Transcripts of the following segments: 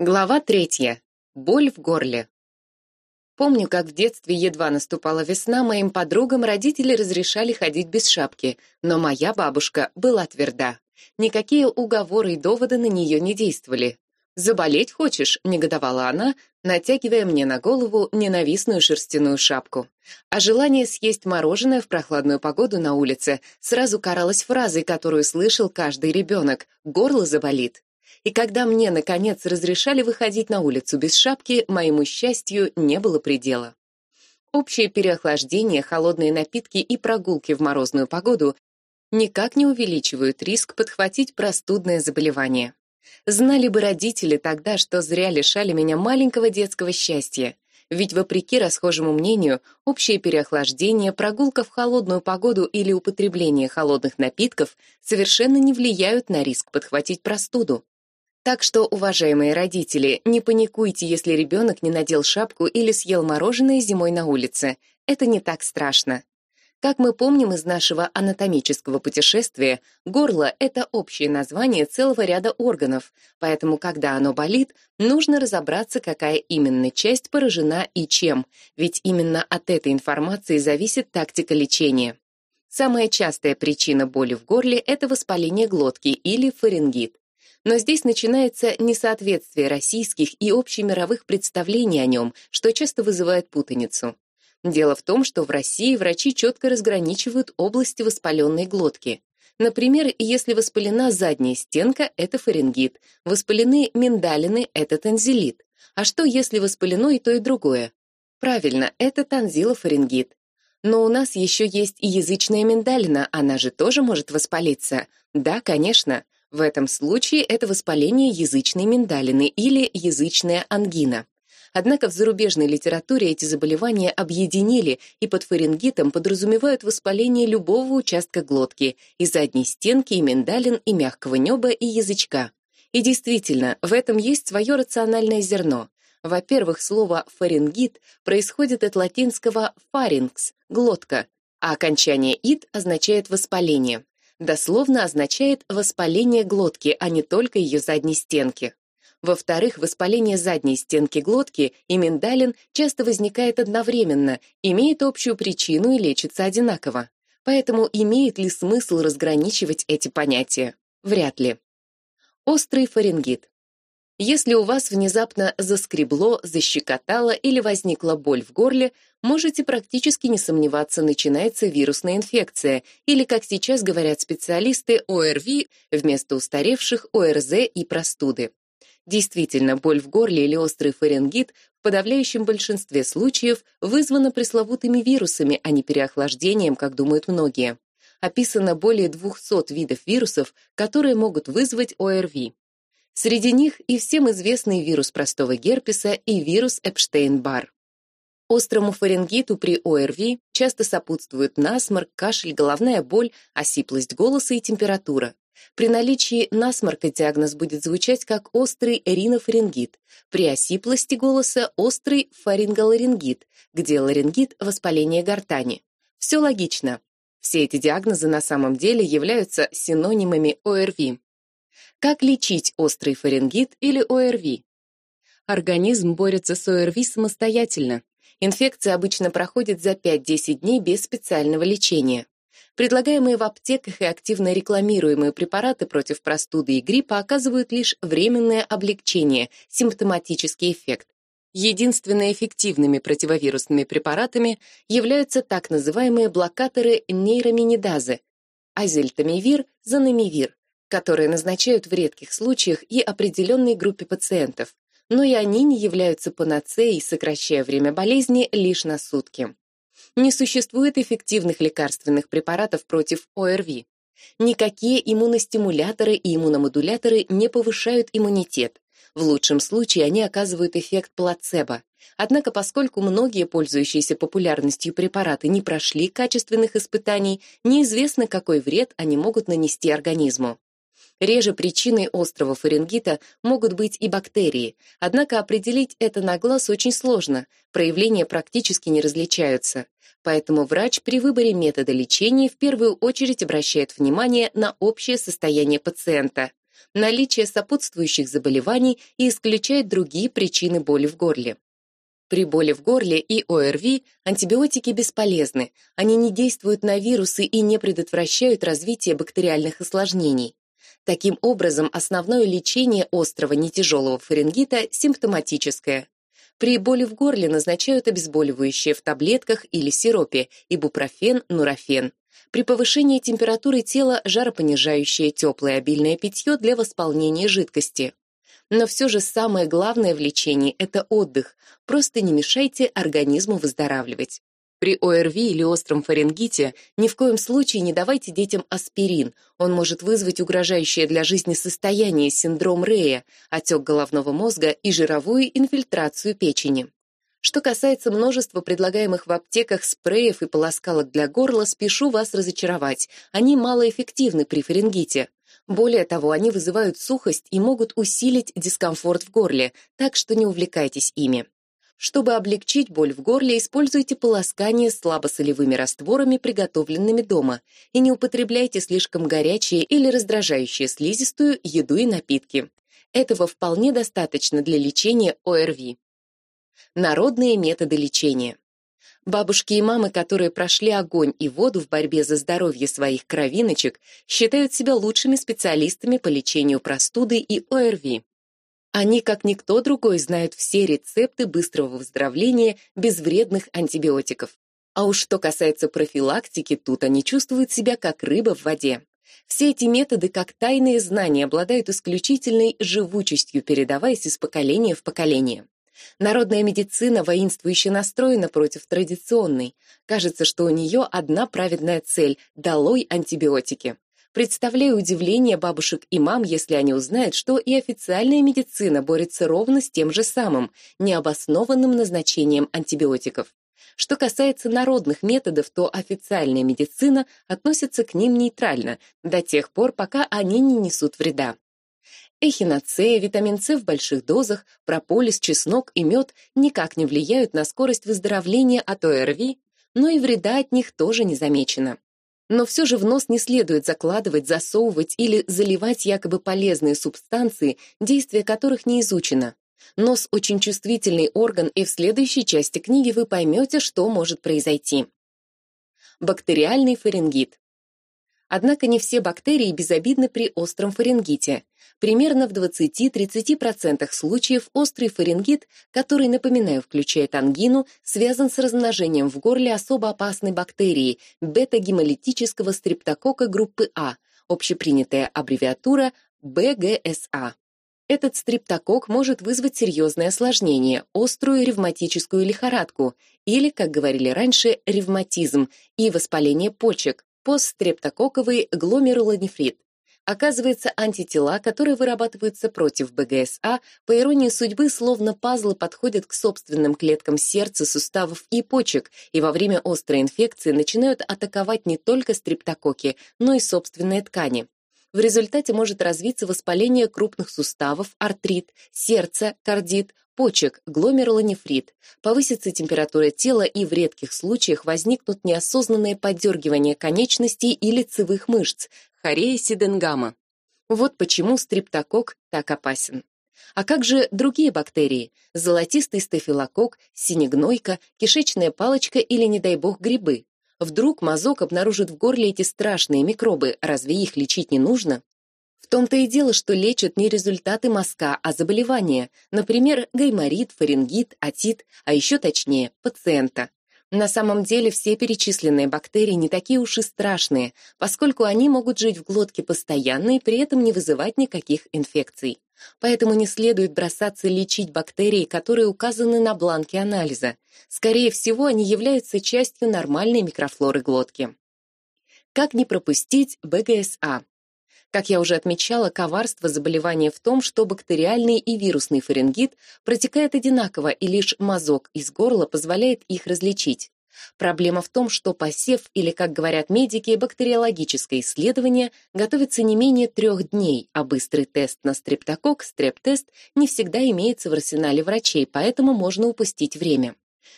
Глава третья. Боль в горле. Помню, как в детстве едва наступала весна, моим подругам родители разрешали ходить без шапки, но моя бабушка была тверда. Никакие уговоры и доводы на нее не действовали. «Заболеть хочешь?» — негодовала она, натягивая мне на голову ненавистную шерстяную шапку. А желание съесть мороженое в прохладную погоду на улице сразу каралось фразой, которую слышал каждый ребенок «горло заболит». И когда мне, наконец, разрешали выходить на улицу без шапки, моему счастью не было предела. Общее переохлаждение, холодные напитки и прогулки в морозную погоду никак не увеличивают риск подхватить простудное заболевание. Знали бы родители тогда, что зря лишали меня маленького детского счастья. Ведь, вопреки расхожему мнению, общее переохлаждение, прогулка в холодную погоду или употребление холодных напитков совершенно не влияют на риск подхватить простуду. Так что, уважаемые родители, не паникуйте, если ребенок не надел шапку или съел мороженое зимой на улице. Это не так страшно. Как мы помним из нашего анатомического путешествия, горло — это общее название целого ряда органов, поэтому, когда оно болит, нужно разобраться, какая именно часть поражена и чем, ведь именно от этой информации зависит тактика лечения. Самая частая причина боли в горле — это воспаление глотки или фарингит. Но здесь начинается несоответствие российских и общемировых представлений о нем, что часто вызывает путаницу. Дело в том, что в России врачи четко разграничивают области воспаленной глотки. Например, если воспалена задняя стенка – это фарингит, воспалены миндалины – это танзелит. А что, если воспалено и то, и другое? Правильно, это танзилофарингит. Но у нас еще есть и язычная миндалина, она же тоже может воспалиться. Да, конечно. В этом случае это воспаление язычной миндалины или язычная ангина. Однако в зарубежной литературе эти заболевания объединили и под фарингитом подразумевают воспаление любого участка глотки, и задней стенки, и миндалин, и мягкого неба, и язычка. И действительно, в этом есть свое рациональное зерно. Во-первых, слово «фарингит» происходит от латинского «фарингс» — глотка, а окончание «ит» означает «воспаление» дословно означает воспаление глотки, а не только ее задней стенки. Во-вторых, воспаление задней стенки глотки и миндалин часто возникает одновременно, имеет общую причину и лечится одинаково. Поэтому имеет ли смысл разграничивать эти понятия? Вряд ли. Острый фарингит. Если у вас внезапно заскребло, защекотало или возникла боль в горле, можете практически не сомневаться, начинается вирусная инфекция, или, как сейчас говорят специалисты, ОРВИ вместо устаревших ОРЗ и простуды. Действительно, боль в горле или острый фарингит в подавляющем большинстве случаев вызвана пресловутыми вирусами, а не переохлаждением, как думают многие. Описано более 200 видов вирусов, которые могут вызвать ОРВИ. Среди них и всем известный вирус простого герпеса и вирус Эпштейн-Барр. Острому фарингиту при ОРВИ часто сопутствуют насморк, кашель, головная боль, осиплость голоса и температура. При наличии насморка диагноз будет звучать как острый ринофарингит, при осиплости голоса – острый фаринголарингит, где ларингит – воспаление гортани. Все логично. Все эти диагнозы на самом деле являются синонимами ОРВИ. Как лечить острый фарингит или ОРВИ? Организм борется с ОРВИ самостоятельно. Инфекция обычно проходит за 5-10 дней без специального лечения. Предлагаемые в аптеках и активно рекламируемые препараты против простуды и гриппа оказывают лишь временное облегчение, симптоматический эффект. Единственно эффективными противовирусными препаратами являются так называемые блокаторы нейроминидазы – азельтамивир, занамивир, которые назначают в редких случаях и определенной группе пациентов, но и они не являются панацеей, сокращая время болезни лишь на сутки. Не существует эффективных лекарственных препаратов против ОРВИ. Никакие иммуностимуляторы и иммуномодуляторы не повышают иммунитет. В лучшем случае они оказывают эффект плацебо. Однако, поскольку многие пользующиеся популярностью препараты не прошли качественных испытаний, неизвестно, какой вред они могут нанести организму. Реже причиной острого фарингита могут быть и бактерии, однако определить это на глаз очень сложно, проявления практически не различаются. Поэтому врач при выборе метода лечения в первую очередь обращает внимание на общее состояние пациента. наличие сопутствующих заболеваний и исключает другие причины боли в горле. При боли в горле и ОРВИ антибиотики бесполезны, они не действуют на вирусы и не предотвращают развитие бактериальных осложнений. Таким образом, основное лечение острого нетяжелого фарингита симптоматическое. При боли в горле назначают обезболивающие в таблетках или сиропе, ибупрофен, нурофен. При повышении температуры тела жаропонижающее теплое обильное питье для восполнения жидкости. Но все же самое главное в лечении – это отдых. Просто не мешайте организму выздоравливать. При ОРВИ или остром фарингите ни в коем случае не давайте детям аспирин. Он может вызвать угрожающее для жизни состояние синдром Рея, отек головного мозга и жировую инфильтрацию печени. Что касается множества предлагаемых в аптеках спреев и полоскалок для горла, спешу вас разочаровать. Они малоэффективны при фарингите. Более того, они вызывают сухость и могут усилить дискомфорт в горле, так что не увлекайтесь ими. Чтобы облегчить боль в горле, используйте полоскание слабосолевыми растворами, приготовленными дома, и не употребляйте слишком горячие или раздражающие слизистую еду и напитки. Этого вполне достаточно для лечения ОРВИ. Народные методы лечения. Бабушки и мамы, которые прошли огонь и воду в борьбе за здоровье своих кровиночек, считают себя лучшими специалистами по лечению простуды и ОРВИ. Они, как никто другой, знают все рецепты быстрого выздоровления без вредных антибиотиков. А уж что касается профилактики, тут они чувствуют себя как рыба в воде. Все эти методы, как тайные знания, обладают исключительной живучестью, передаваясь из поколения в поколение. Народная медицина воинствующе настроена против традиционной. Кажется, что у нее одна праведная цель – долой антибиотики. Представляю удивление бабушек и мам, если они узнают, что и официальная медицина борется ровно с тем же самым, необоснованным назначением антибиотиков. Что касается народных методов, то официальная медицина относится к ним нейтрально до тех пор, пока они не несут вреда. Эхиноцея, витамин С в больших дозах, прополис, чеснок и мед никак не влияют на скорость выздоровления от ОРВИ, но и вреда от них тоже не замечено. Но все же в нос не следует закладывать, засовывать или заливать якобы полезные субстанции, действие которых не изучено. Нос очень чувствительный орган, и в следующей части книги вы поймете, что может произойти. Бактериальный фарингит. Однако не все бактерии безобидны при остром фарингите. Примерно в 20-30% случаев острый фарингит, который, напоминаю, включает ангину, связан с размножением в горле особо опасной бактерии бета-гемолитического стрептокока группы А, общепринятая аббревиатура БГСА. Этот стрептокок может вызвать серьезное осложнение, острую ревматическую лихорадку или, как говорили раньше, ревматизм и воспаление почек, постстрептококковый гломерулонефрит. Оказывается, антитела, которые вырабатываются против БГСА, по иронии судьбы, словно пазлы подходят к собственным клеткам сердца, суставов и почек, и во время острой инфекции начинают атаковать не только стрептококи, но и собственные ткани. В результате может развиться воспаление крупных суставов, артрит, сердца, кардит, почек, гломерулонефрит, повысится температура тела и в редких случаях возникнут неосознанные подергивания конечностей и лицевых мышц, хорея сиденгама. Вот почему стриптокок так опасен. А как же другие бактерии? Золотистый стафилококк, синегнойка, кишечная палочка или, не дай бог, грибы? Вдруг мазок обнаружит в горле эти страшные микробы, разве их лечить не нужно? В том-то и дело, что лечат не результаты мазка, а заболевания, например, гайморит, фарингит, отит, а еще точнее, пациента. На самом деле все перечисленные бактерии не такие уж и страшные, поскольку они могут жить в глотке постоянно и при этом не вызывать никаких инфекций. Поэтому не следует бросаться лечить бактерии, которые указаны на бланке анализа. Скорее всего, они являются частью нормальной микрофлоры глотки. Как не пропустить БГСА? Как я уже отмечала, коварство заболевания в том, что бактериальный и вирусный фарингит протекают одинаково, и лишь мазок из горла позволяет их различить. Проблема в том, что посев, или, как говорят медики, бактериологическое исследование готовится не менее трех дней, а быстрый тест на стрептокок, стрептест, не всегда имеется в арсенале врачей, поэтому можно упустить время.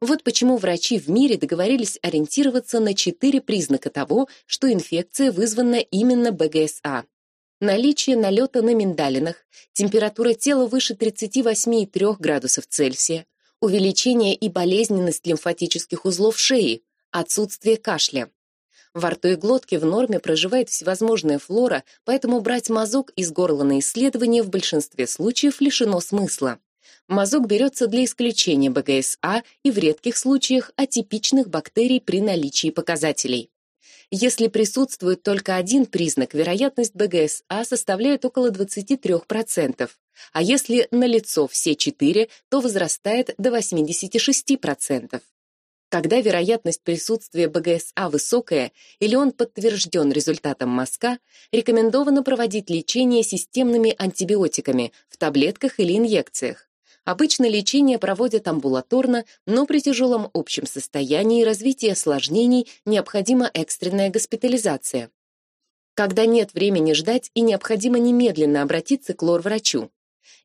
Вот почему врачи в мире договорились ориентироваться на четыре признака того, что инфекция вызвана именно БГСА. наличие налета на миндалинах, температура тела выше 38,3 градусов Цельсия, увеличение и болезненность лимфатических узлов шеи, отсутствие кашля. Во рту и глотке в норме проживает всевозможная флора, поэтому брать мазок из горла на исследование в большинстве случаев лишено смысла. Мазок берется для исключения БГСА и в редких случаях атипичных бактерий при наличии показателей. Если присутствует только один признак, вероятность БГСА составляет около 23%, а если налицо все четыре, то возрастает до 86%. Когда вероятность присутствия БГСА высокая или он подтвержден результатом мазка, рекомендовано проводить лечение системными антибиотиками в таблетках или инъекциях. Обычно лечение проводят амбулаторно, но при тяжелом общем состоянии и развитии осложнений необходима экстренная госпитализация. Когда нет времени ждать и необходимо немедленно обратиться к лор-врачу.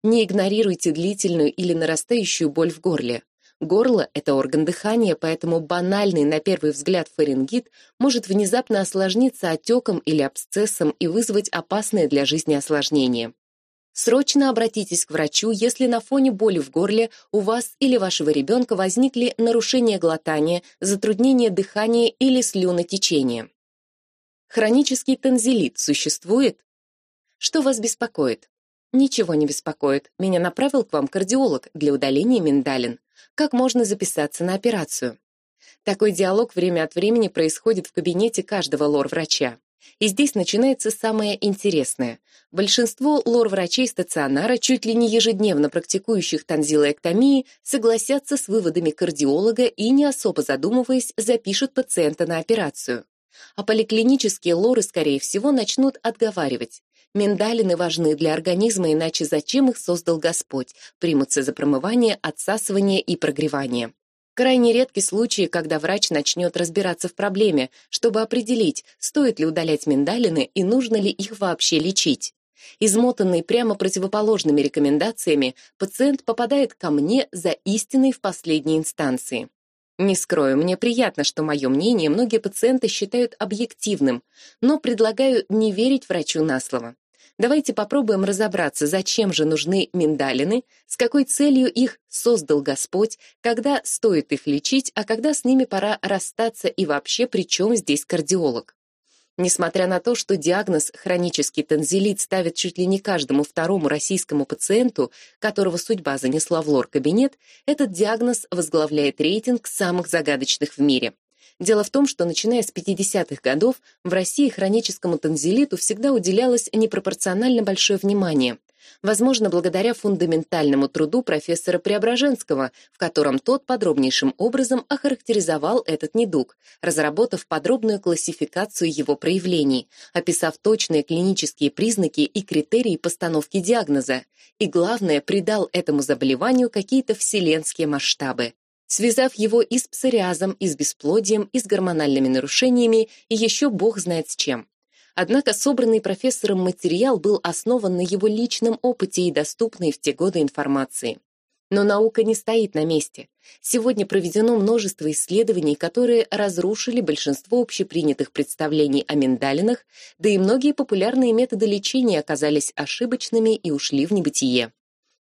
Не игнорируйте длительную или нарастающую боль в горле. Горло – это орган дыхания, поэтому банальный на первый взгляд фарингит может внезапно осложниться отеком или абсцессом и вызвать опасные для жизни осложнения. Срочно обратитесь к врачу, если на фоне боли в горле у вас или вашего ребенка возникли нарушения глотания, затруднение дыхания или слюнотечение. Хронический танзелит существует? Что вас беспокоит? Ничего не беспокоит. Меня направил к вам кардиолог для удаления миндалин. Как можно записаться на операцию? Такой диалог время от времени происходит в кабинете каждого лор-врача. И здесь начинается самое интересное. Большинство лор-врачей стационара, чуть ли не ежедневно практикующих танзилоэктомии, согласятся с выводами кардиолога и, не особо задумываясь, запишут пациента на операцию. А поликлинические лоры, скорее всего, начнут отговаривать. Миндалины важны для организма, иначе зачем их создал Господь? Примутся за промывание, отсасывание и прогревание. Крайне редки случаи, когда врач начнет разбираться в проблеме, чтобы определить, стоит ли удалять миндалины и нужно ли их вообще лечить. Измотанный прямо противоположными рекомендациями, пациент попадает ко мне за истиной в последней инстанции. Не скрою, мне приятно, что мое мнение многие пациенты считают объективным, но предлагаю не верить врачу на слово. Давайте попробуем разобраться, зачем же нужны миндалины, с какой целью их создал Господь, когда стоит их лечить, а когда с ними пора расстаться и вообще при чем здесь кардиолог. Несмотря на то, что диагноз хронический танзелит ставят чуть ли не каждому второму российскому пациенту, которого судьба занесла в лор-кабинет, этот диагноз возглавляет рейтинг самых загадочных в мире. Дело в том, что начиная с 50-х годов в России хроническому танзелиту всегда уделялось непропорционально большое внимание. Возможно, благодаря фундаментальному труду профессора Преображенского, в котором тот подробнейшим образом охарактеризовал этот недуг, разработав подробную классификацию его проявлений, описав точные клинические признаки и критерии постановки диагноза, и, главное, придал этому заболеванию какие-то вселенские масштабы связав его и с псориазом, и с бесплодием, и с гормональными нарушениями, и еще бог знает с чем. Однако собранный профессором материал был основан на его личном опыте и доступной в те годы информации. Но наука не стоит на месте. Сегодня проведено множество исследований, которые разрушили большинство общепринятых представлений о миндалинах, да и многие популярные методы лечения оказались ошибочными и ушли в небытие.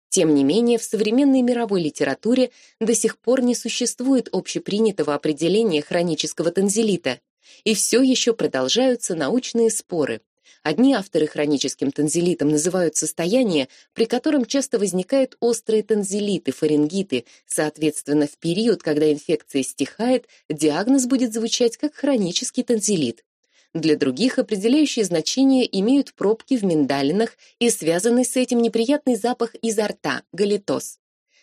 Тем не менее, в современной мировой литературе до сих пор не существует общепринятого определения хронического танзелита, и все еще продолжаются научные споры. Одни авторы хроническим танзелитом называют состояние, при котором часто возникают острые танзелиты, фарингиты. Соответственно, в период, когда инфекция стихает, диагноз будет звучать как хронический танзелит. Для других определяющее значение имеют пробки в миндалинах и связанный с этим неприятный запах изо рта – галитоз.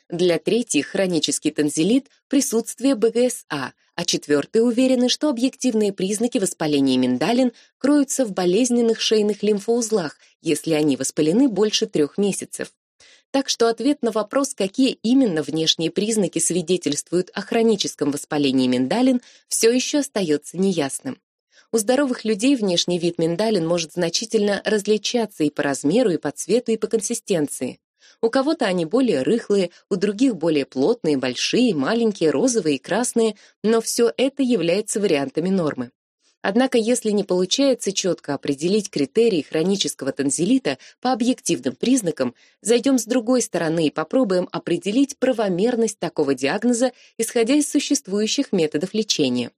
Для третьих хронический танзелит – присутствие БГСА, а четвертые уверены, что объективные признаки воспаления миндалин кроются в болезненных шейных лимфоузлах, если они воспалены больше трех месяцев. Так что ответ на вопрос, какие именно внешние признаки свидетельствуют о хроническом воспалении миндалин, все еще остается неясным. У здоровых людей внешний вид миндалин может значительно различаться и по размеру, и по цвету, и по консистенции. У кого-то они более рыхлые, у других более плотные, большие, маленькие, розовые и красные, но все это является вариантами нормы. Однако, если не получается четко определить критерии хронического танзелита по объективным признакам, зайдем с другой стороны и попробуем определить правомерность такого диагноза, исходя из существующих методов лечения.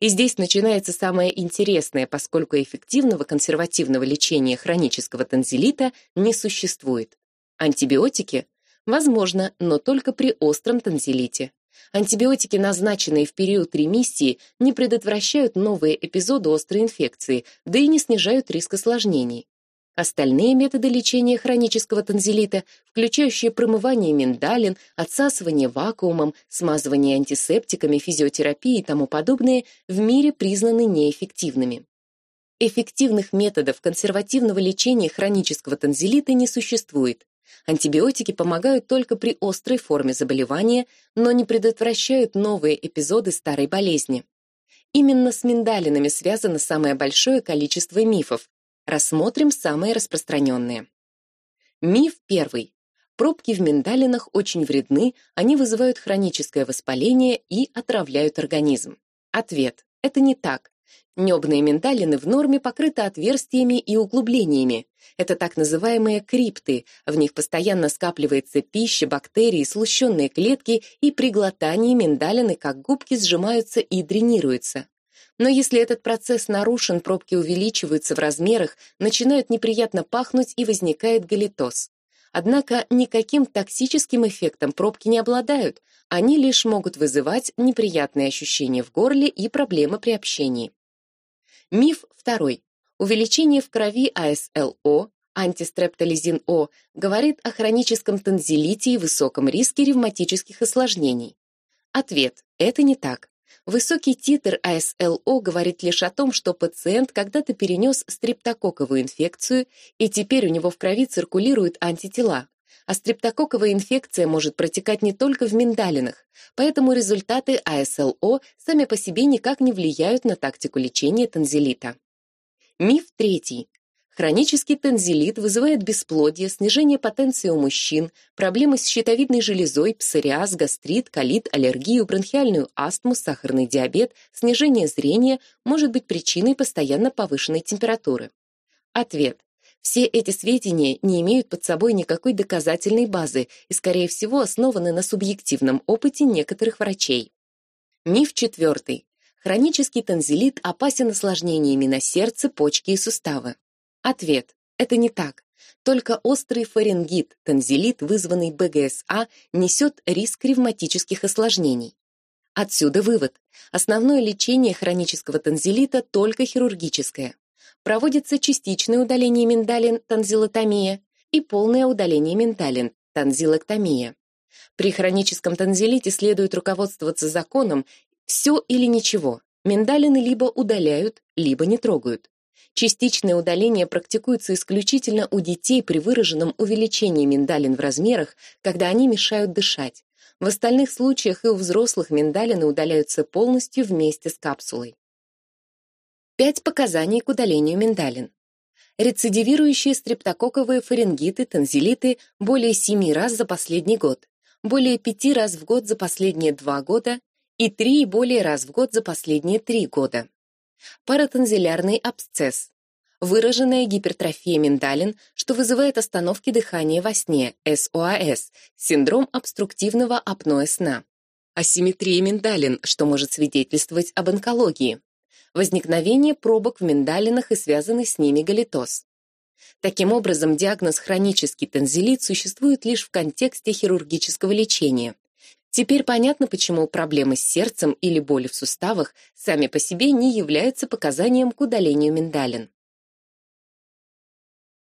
И здесь начинается самое интересное, поскольку эффективного консервативного лечения хронического танзелита не существует. Антибиотики? Возможно, но только при остром танзелите. Антибиотики, назначенные в период ремиссии, не предотвращают новые эпизоды острой инфекции, да и не снижают риск осложнений. Остальные методы лечения хронического танзелита, включающие промывание миндалин, отсасывание вакуумом, смазывание антисептиками, физиотерапии и тому подобное, в мире признаны неэффективными. Эффективных методов консервативного лечения хронического танзелита не существует. Антибиотики помогают только при острой форме заболевания, но не предотвращают новые эпизоды старой болезни. Именно с миндалинами связано самое большое количество мифов, Рассмотрим самые распространенные. Миф первый. Пробки в миндалинах очень вредны, они вызывают хроническое воспаление и отравляют организм. Ответ. Это не так. Небные миндалины в норме покрыты отверстиями и углублениями. Это так называемые крипты. В них постоянно скапливается пища, бактерии, слущенные клетки, и при глотании миндалины, как губки, сжимаются и дренируются. Но если этот процесс нарушен, пробки увеличиваются в размерах, начинают неприятно пахнуть и возникает галитоз. Однако никаким токсическим эффектом пробки не обладают, они лишь могут вызывать неприятные ощущения в горле и проблемы при общении. Миф второй. Увеличение в крови АСЛО, антистрептолизин-О, говорит о хроническом танзелите и высоком риске ревматических осложнений. Ответ – это не так. Высокий титр АСЛО говорит лишь о том, что пациент когда-то перенес стрептококковую инфекцию, и теперь у него в крови циркулируют антитела. А стрептококковая инфекция может протекать не только в миндалинах, поэтому результаты АСЛО сами по себе никак не влияют на тактику лечения танзелита. Миф третий. Хронический танзелит вызывает бесплодие, снижение потенции у мужчин, проблемы с щитовидной железой, псориаз, гастрит, колит, аллергию, бронхиальную астму, сахарный диабет, снижение зрения может быть причиной постоянно повышенной температуры. Ответ. Все эти сведения не имеют под собой никакой доказательной базы и, скорее всего, основаны на субъективном опыте некоторых врачей. Миф четвертый. Хронический танзелит опасен осложнениями на сердце, почки и суставы. Ответ. Это не так. Только острый фарингит, танзелит, вызванный БГСА, несет риск ревматических осложнений. Отсюда вывод. Основное лечение хронического танзелита только хирургическое. Проводится частичное удаление миндалин, танзилотомия, и полное удаление миндалин, танзилэктомия. При хроническом танзелите следует руководствоваться законом «все или ничего». Миндалины либо удаляют, либо не трогают. Частичное удаление практикуется исключительно у детей при выраженном увеличении миндалин в размерах, когда они мешают дышать. В остальных случаях и у взрослых миндалины удаляются полностью вместе с капсулой. Пять показаний к удалению миндалин. Рецидивирующие стрептококковые фарингиты, танзелиты более 7 раз за последний год, более 5 раз в год за последние 2 года и 3 и более раз в год за последние 3 года. Паратензилярный абсцесс, выраженная гипертрофия миндалин, что вызывает остановки дыхания во сне, СОАС, синдром обструктивного апноэ сна, асимметрия миндалин, что может свидетельствовать об онкологии, возникновение пробок в миндалинах и связанный с ними галитоз. Таким образом, диагноз хронический танзелит существует лишь в контексте хирургического лечения. Теперь понятно, почему проблемы с сердцем или боли в суставах сами по себе не являются показанием к удалению миндалин.